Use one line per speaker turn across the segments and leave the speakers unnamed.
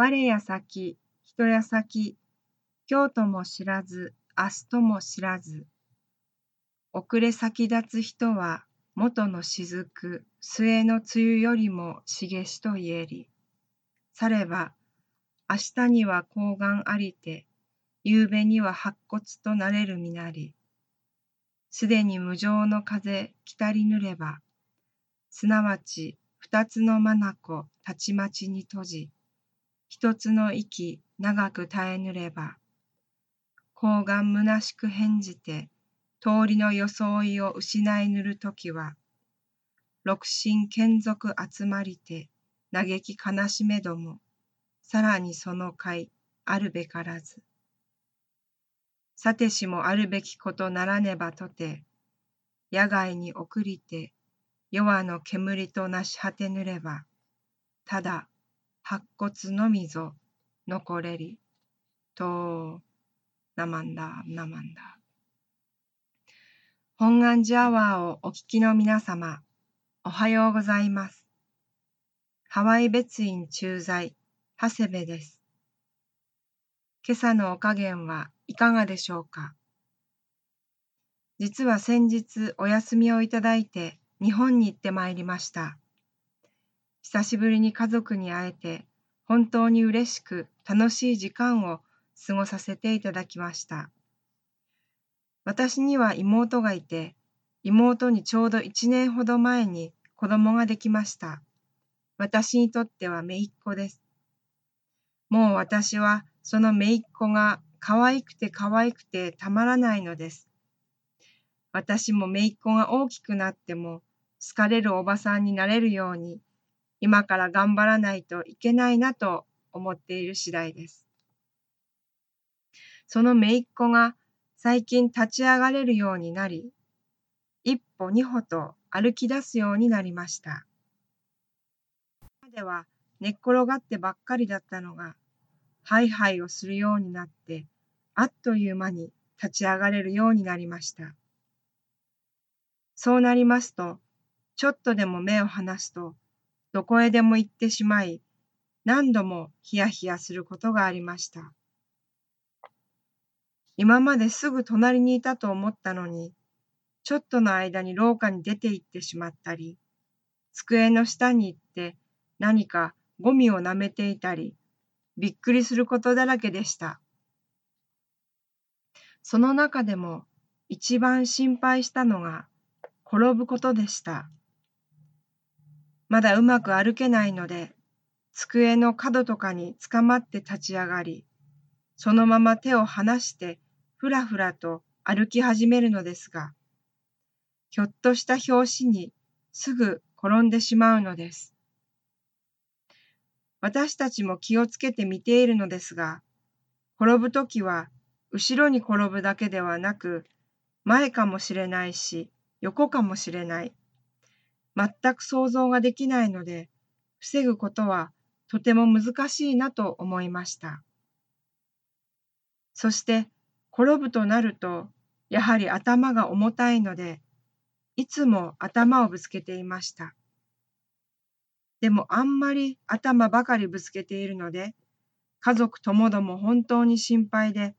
我や先、人や先、今日とも知らず、明日とも知らず。遅れ先立つ人は、元の雫、末の梅雨よりも茂しと言えり。されば、明日には高岩ありて、夕べには白骨となれる身なり。すでに無常の風来たりぬれば、すなわち二つの眼たちまちに閉じ、一つの息長く耐えぬれば、高岩虚しく返じて、通りの装いを失いぬるときは、六神眷属集まりて、嘆き悲しめども、さらにその会あるべからず。さてしもあるべきことならねばとて、野外に送りて、弱の煙となし果てぬれば、ただ白骨のみぞ残れり、と、なまんだ、なまんだ。本願寺アワーをお聞きの皆様、おはようございます。ハワイ別院駐在、長谷部です。今朝のお加減はいかがでしょうか？実は先日お休みをいただいて日本に行ってまいりました。久しぶりに家族に会えて本当に嬉しく楽しい時間を過ごさせていただきました。私には妹がいて、妹にちょうど1年ほど前に子供ができました。私にとっては姪っ子です。もう私はその姪っ子が可愛くて可愛くてたまらないのです。私も姪っ子が大きくなっても好かれるおばさんになれるように、今から頑張らないといけないなと思っている次第です。その姪っ子が最近立ち上がれるようになり、一歩二歩と歩き出すようになりました。今までは寝っ転がってばっかりだったのが、ハイハイをするようになって、あっという間に立ち上がれるようになりました。そうなりますと、ちょっとでも目を離すと、どこへでも行ってしまい、何度もヒヤヒヤすることがありました。今まですぐ隣にいたと思ったのに、ちょっとの間に廊下に出て行ってしまったり、机の下に行って何かゴミを舐めていたり、びっくりすることだらけでした。その中でも一番心配したのが転ぶことでした。まだうまく歩けないので、机の角とかにつかまって立ち上がり、そのまま手を離してふらふらと歩き始めるのですが、ひょっとした拍子にすぐ転んでしまうのです。私たちも気をつけて見ているのですが、転ぶときは後ろに転ぶだけではなく、前かもしれないし、横かもしれない。全く想像ができないので、防ぐことはとても難しいなと思いました。そして、転ぶとなると、やはり頭が重たいので、いつも頭をぶつけていました。でもあんまり頭ばかりぶつけているので、家族ともども本当に心配で、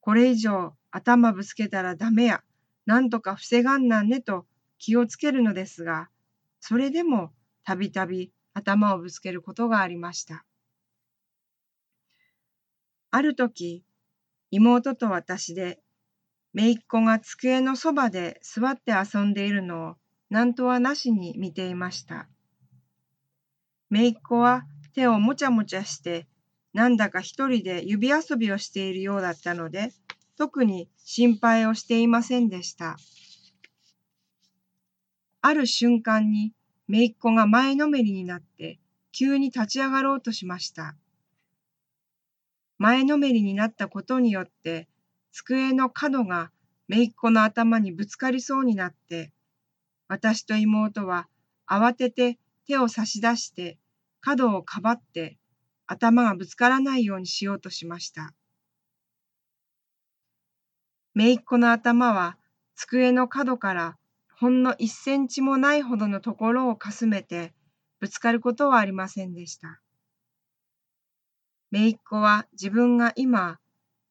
これ以上頭ぶつけたらダメや、なんとか防がんなんねと気をつけるのですが、それでもたびたび頭をぶつけることがありました。ある時、妹と私で、姪っ子が机のそばで座って遊んでいるのを何とはなしに見ていました。姪っ子は手をもちゃもちゃして、なんだか一人で指遊びをしているようだったので、特に心配をしていませんでした。ある瞬間に、姪っ子が前のめりになって、急に立ち上がろうとしました。前のめりになったことによって、机の角が姪っ子の頭にぶつかりそうになって、私と妹は慌てて手を差し出して角をかばって頭がぶつからないようにしようとしました。姪っ子の頭は机の角からほんの一センチもないほどのところをかすめてぶつかることはありませんでした。姪っ子は自分が今、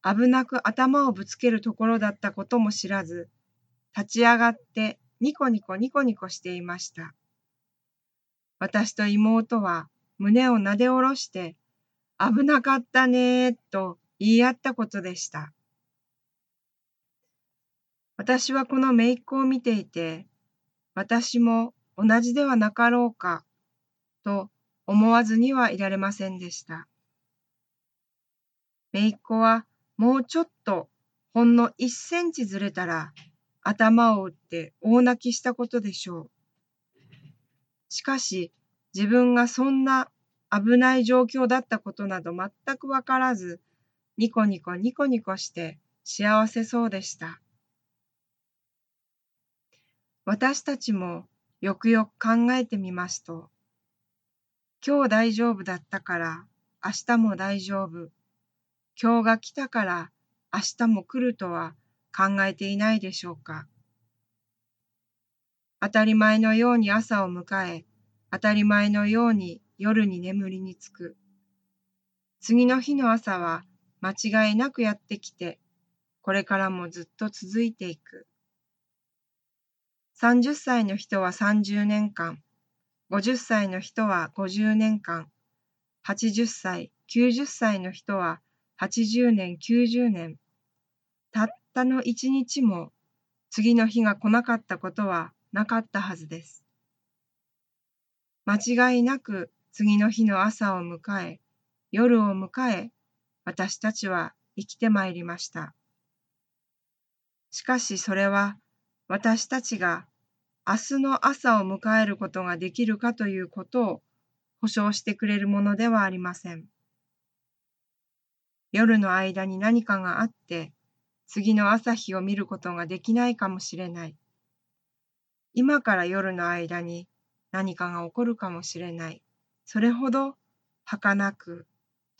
危なく頭をぶつけるところだったことも知らず、立ち上がってニコニコニコニコしていました。私と妹は胸をなで下ろして、危なかったねーと言い合ったことでした。私はこの姪っ子を見ていて、私も同じではなかろうか、と思わずにはいられませんでした。姪っ子はもうちょっとほんの一センチずれたら頭を打って大泣きしたことでしょう。しかし自分がそんな危ない状況だったことなど全くわからず、ニコニコニコニコして幸せそうでした。私たちもよくよく考えてみますと、今日大丈夫だったから明日も大丈夫。今日が来たから明日も来るとは考えていないでしょうか。当たり前のように朝を迎え、当たり前のように夜に眠りにつく。次の日の朝は間違いなくやってきて、これからもずっと続いていく。30歳の人は30年間、50歳の人は50年間、80歳、90歳の人は80年、90年。たったの一日も次の日が来なかったことはなかったはずです。間違いなく次の日の朝を迎え、夜を迎え、私たちは生きてまいりました。しかしそれは私たちが明日の朝を迎えることができるかということを保証してくれるものではありません。夜の間に何かがあって、次の朝日を見ることができないかもしれない。今から夜の間に何かが起こるかもしれない。それほど儚く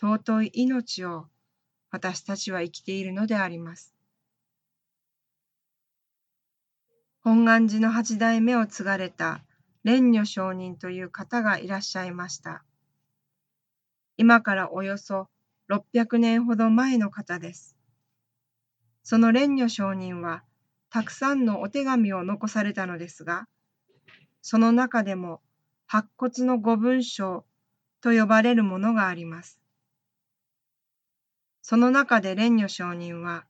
尊い命を私たちは生きているのであります。本願寺の八代目を継がれた蓮如上人という方がいらっしゃいました。今からおよそ600年ほど前の方です。その蓮如上人はたくさんのお手紙を残されたのですが、その中でも白骨の五文章と呼ばれるものがあります。その中で蓮如上人は、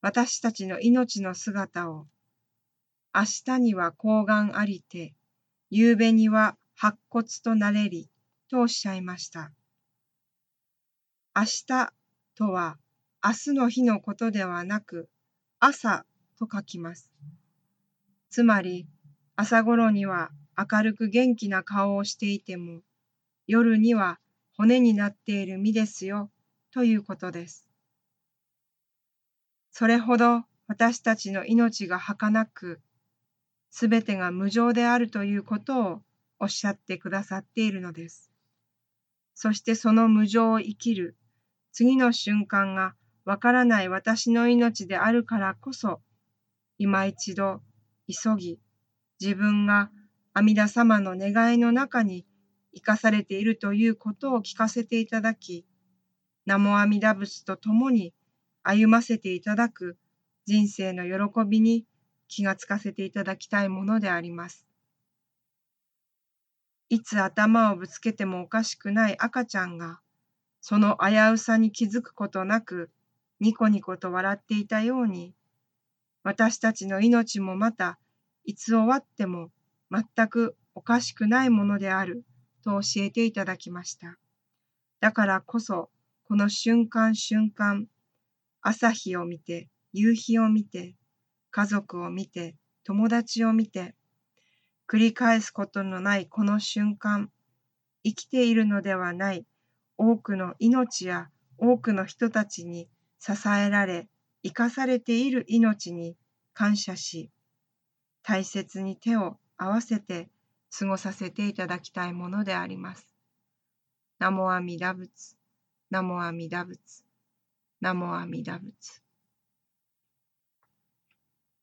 私たちの命の姿を明日には高岩ありて、夕べには白骨となれり、とおっしゃいました。明日とは明日の日のことではなく、朝と書きます。つまり、朝頃には明るく元気な顔をしていても、夜には骨になっている身ですよ、ということです。それほど私たちの命が儚く、すべてが無常であるということをおっしゃってくださっているのです。そしてその無常を生きる次の瞬間がわからない私の命であるからこそ、今一度急ぎ自分が阿弥陀様の願いの中に生かされているということを聞かせていただき、南無阿弥陀仏と共に歩ませていただく人生の喜びに気がつかせていただきたいものであります。いつ頭をぶつけてもおかしくない赤ちゃんが、その危うさに気づくことなく、ニコニコと笑っていたように、私たちの命もまた、いつ終わっても全くおかしくないものであると教えていただきました。だからこそ、この瞬間瞬間、朝日を見て、夕日を見て、家族を見て、友達を見て、繰り返すことのないこの瞬間、生きているのではない多くの命や多くの人たちに支えられ、生かされている命に感謝し、大切に手を合わせて過ごさせていただきたいものであります。ナモアミダ仏、ナモアミダ仏、ナモアミダ仏。